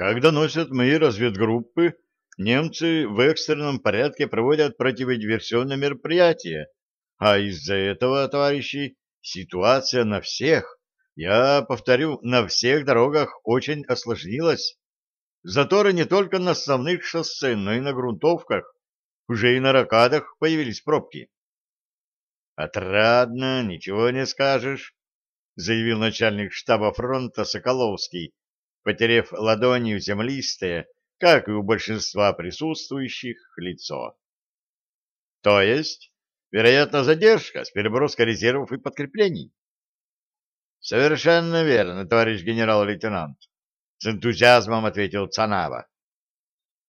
Как доносят мои разведгруппы, немцы в экстренном порядке проводят противодиверсионные мероприятия, а из-за этого, товарищи, ситуация на всех, я повторю, на всех дорогах очень осложнилась. Заторы не только на основных шоссе, но и на грунтовках. Уже и на ракадах появились пробки. «Отрадно, ничего не скажешь», — заявил начальник штаба фронта Соколовский, потерев ладонью землистое, как и у большинства присутствующих, лицо. «То есть, вероятно, задержка с переброской резервов и подкреплений?» «Совершенно верно, товарищ генерал-лейтенант», — с энтузиазмом ответил Цанава.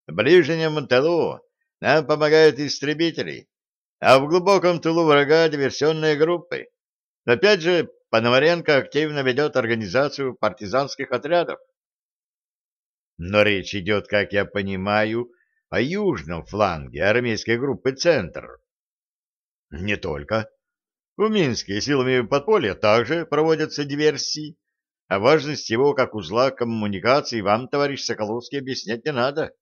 «В ближнем тылу нам помогают истребители, а в глубоком тылу врага диверсионные группы. Опять же, Пономаренко активно ведет организацию партизанских отрядов. Но речь идет, как я понимаю, о южном фланге армейской группы «Центр». Не только. В Минске силами подполья также проводятся диверсии, а важность его как узла коммуникации вам, товарищ Соколовский, объяснять не надо.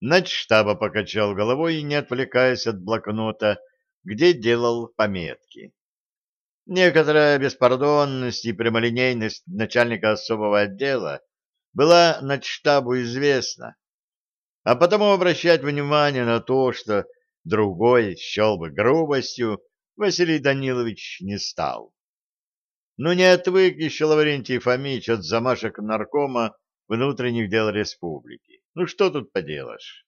Начштаба покачал головой, не отвлекаясь от блокнота, где делал пометки. Некоторая беспардонность и прямолинейность начальника особого отдела была начштабу известна, а потому обращать внимание на то, что другой счел бы грубостью, Василий Данилович не стал. Но не отвык еще Лаврентий Фомич от замашек наркома внутренних дел республики. Ну что тут поделаешь?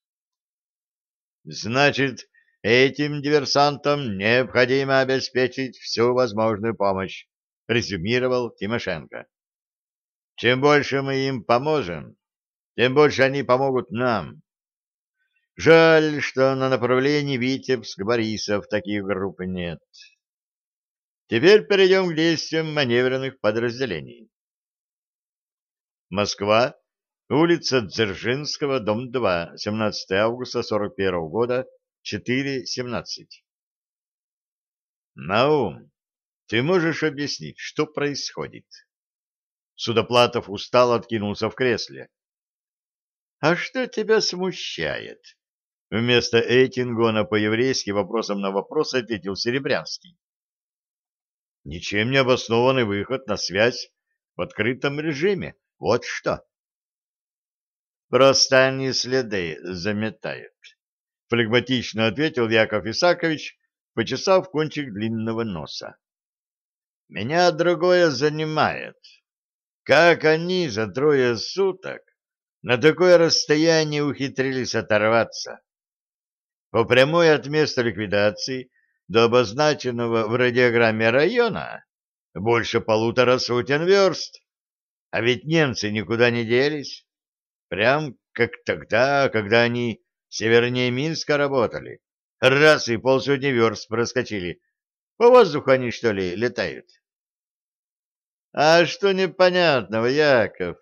Значит, этим диверсантам необходимо обеспечить всю возможную помощь, резюмировал Тимошенко. Чем больше мы им поможем, тем больше они помогут нам. Жаль, что на направлении Витебск-Борисов таких групп нет. Теперь перейдем к действиям маневренных подразделений. Москва, Улица Дзержинского, дом 2, 17 августа 41 года, 4.17. Наум, ты можешь объяснить, что происходит? Судоплатов устало откинулся в кресле. А что тебя смущает? Вместо Эйтингона по-еврейски вопросом на вопрос ответил Серебрянский. Ничем не обоснованный выход на связь в открытом режиме. Вот что. Просто они следы заметают. Флегматично ответил Яков Исакович, почесав кончик длинного носа. Меня другое занимает. Как они за трое суток на такое расстояние ухитрились оторваться? По прямой от места ликвидации до обозначенного в радиограмме района больше полутора сотен верст. А ведь немцы никуда не делись. Прям как тогда, когда они севернее Минска работали. Раз и полсотни верст проскочили. По воздуху они, что ли, летают? — А что непонятного, Яков?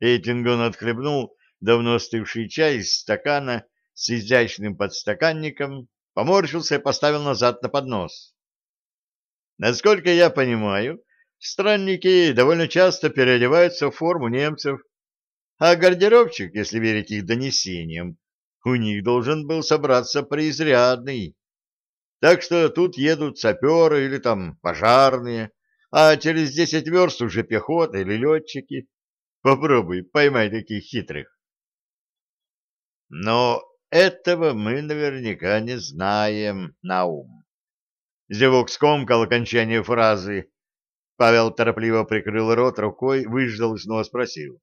Эйтингон отхлебнул давно остывший чай из стакана с изящным подстаканником, поморщился и поставил назад на поднос. Насколько я понимаю, странники довольно часто переодеваются в форму немцев, а гардеробчик, если верить их донесениям, у них должен был собраться преизрядный. Так что тут едут саперы или там пожарные, а через десять верст уже пехота или летчики. Попробуй, поймай таких хитрых. Но этого мы наверняка не знаем, Наум. Зевок скомкал окончание фразы. Павел торопливо прикрыл рот рукой, выждал и снова спросил.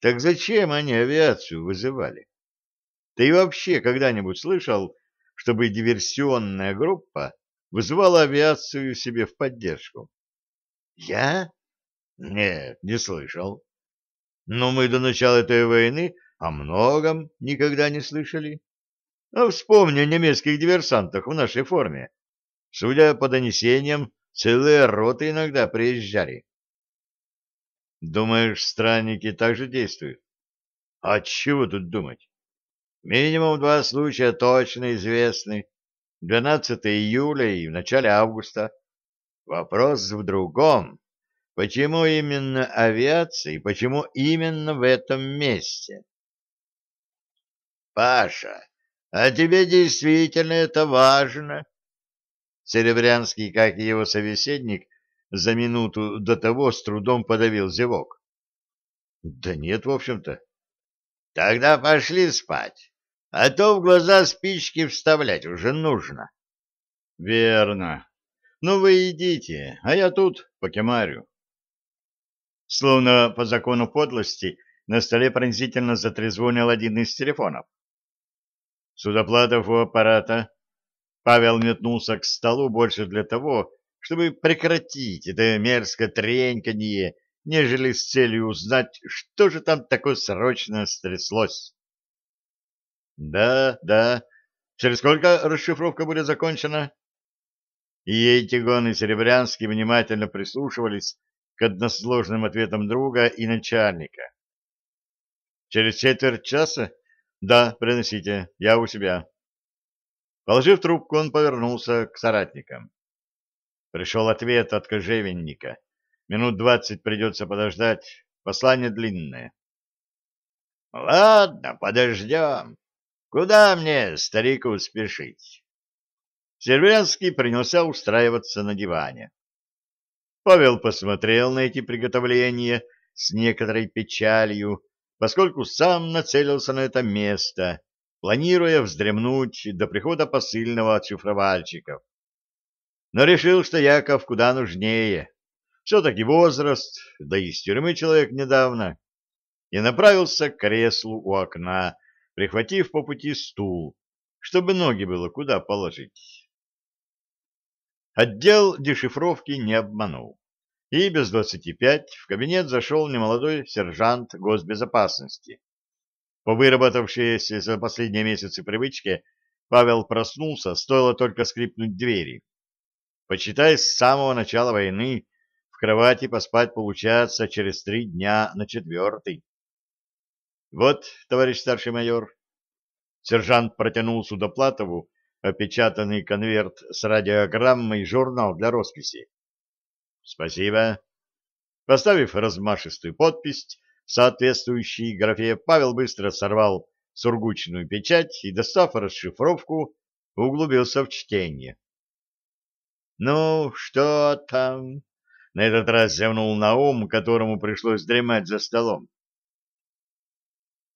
Так зачем они авиацию вызывали? Ты вообще когда-нибудь слышал, чтобы диверсионная группа вызывала авиацию себе в поддержку? Я? Нет, не слышал. Но мы до начала этой войны о многом никогда не слышали. А вспомни о немецких диверсантах в нашей форме. Судя по донесениям, целые роты иногда приезжали. Думаешь, странники также действуют? А чего тут думать? Минимум два случая точно известны. 12 июля и в начале августа. Вопрос в другом. почему именно авиация и почему именно в этом месте? Паша, а тебе действительно это важно? Серебрянский, как и его собеседник, за минуту до того с трудом подавил зевок. Да нет, в общем-то. Тогда пошли спать, а то в глаза спички вставлять уже нужно. Верно. Ну вы идите, а я тут покемарю. Словно по закону подлости на столе пронзительно затрезвонил один из телефонов. Судоплатов у аппарата. Павел метнулся к столу больше для того, чтобы прекратить это мерзкое треньканье, нежели с целью узнать, что же там такое срочно стряслось. Да, да. Через сколько расшифровка будет закончена? И Этигон и Серебрянский внимательно прислушивались к односложным ответам друга и начальника. Через четверть часа? Да, приносите, я у себя. Положив трубку, он повернулся к соратникам. Пришел ответ от кожевенника. Минут двадцать придется подождать. Послание длинное. — Ладно, подождем. Куда мне, старику, спешить? Сервянский принялся устраиваться на диване. Павел посмотрел на эти приготовления с некоторой печалью, поскольку сам нацелился на это место, планируя вздремнуть до прихода посыльного от шифровальщиков. Но решил, что Яков куда нужнее. Все-таки возраст, да и из тюрьмы человек недавно. И направился к креслу у окна, прихватив по пути стул, чтобы ноги было куда положить. Отдел дешифровки не обманул. И без двадцати пять в кабинет зашел немолодой сержант госбезопасности. По выработавшейся за последние месяцы привычке, Павел проснулся, стоило только скрипнуть двери. Почитай, с самого начала войны в кровати поспать получается через три дня на четвертый. Вот, товарищ старший майор. Сержант протянул Судоплатову опечатанный конверт с радиограммой и журнал для росписи. Спасибо. Поставив размашистую подпись, соответствующей графе, Павел быстро сорвал сургучную печать и, достав расшифровку, углубился в чтение. «Ну, что там?» — на этот раз зевнул Наум, которому пришлось дремать за столом.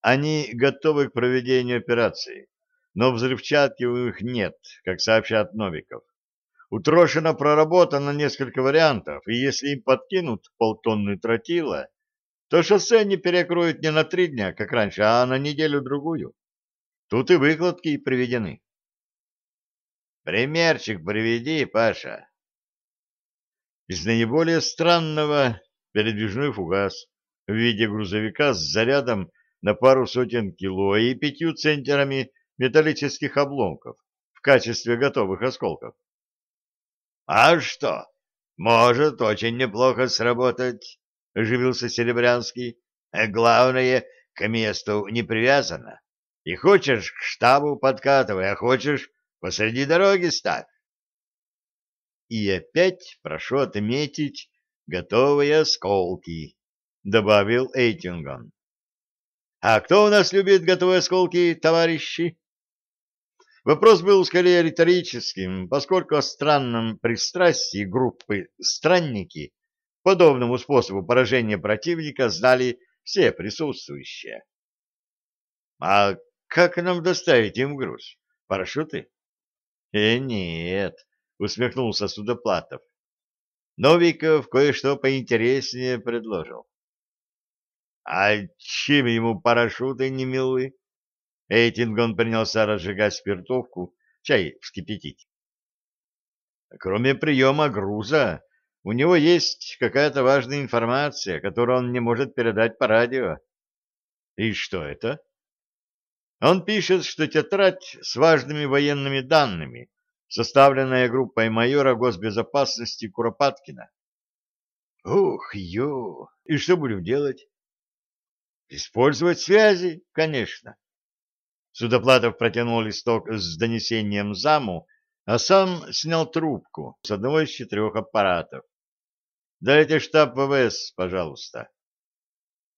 «Они готовы к проведению операции но взрывчатки у них нет, как сообщат Новиков. У Трошина проработано несколько вариантов, и если им подкинут полтонны тротила, то шоссе они перекроют не на три дня, как раньше, а на неделю-другую. Тут и выкладки приведены. Примерчик приведи, Паша. Из наиболее странного передвижной фугас в виде грузовика с зарядом на пару сотен кило и пятью центерами металлических обломков в качестве готовых осколков. — А что? Может очень неплохо сработать, — оживился Серебрянский. — Главное, к месту не привязано. И хочешь к штабу подкатывай, а хочешь посреди дороги ставь. И опять прошу отметить готовые осколки, — добавил Эйтингон. — А кто у нас любит готовые осколки, товарищи? Вопрос был скорее риторическим, поскольку о странном пристрастии группы «Странники» подобному способу поражения противника знали все присутствующие. «А как нам доставить им груз? Парашюты?» «Э, нет», — усмехнулся Судоплатов. Новиков кое-что поинтереснее предложил. «А чем ему парашюты не милы?» Эйтингон принялся разжигать спиртовку, чай вскипятить. Кроме приема груза, у него есть какая-то важная информация, которую он не может передать по радио. И что это? Он пишет, что тетрадь с важными военными данными, составленная группой майора госбезопасности Куропаткина. Ух, ё! И что будем делать? Использовать связи, конечно. Судоплатов протянул листок с донесением заму, а сам снял трубку с одного из четырех аппаратов. Дайте штаб ВВС, пожалуйста.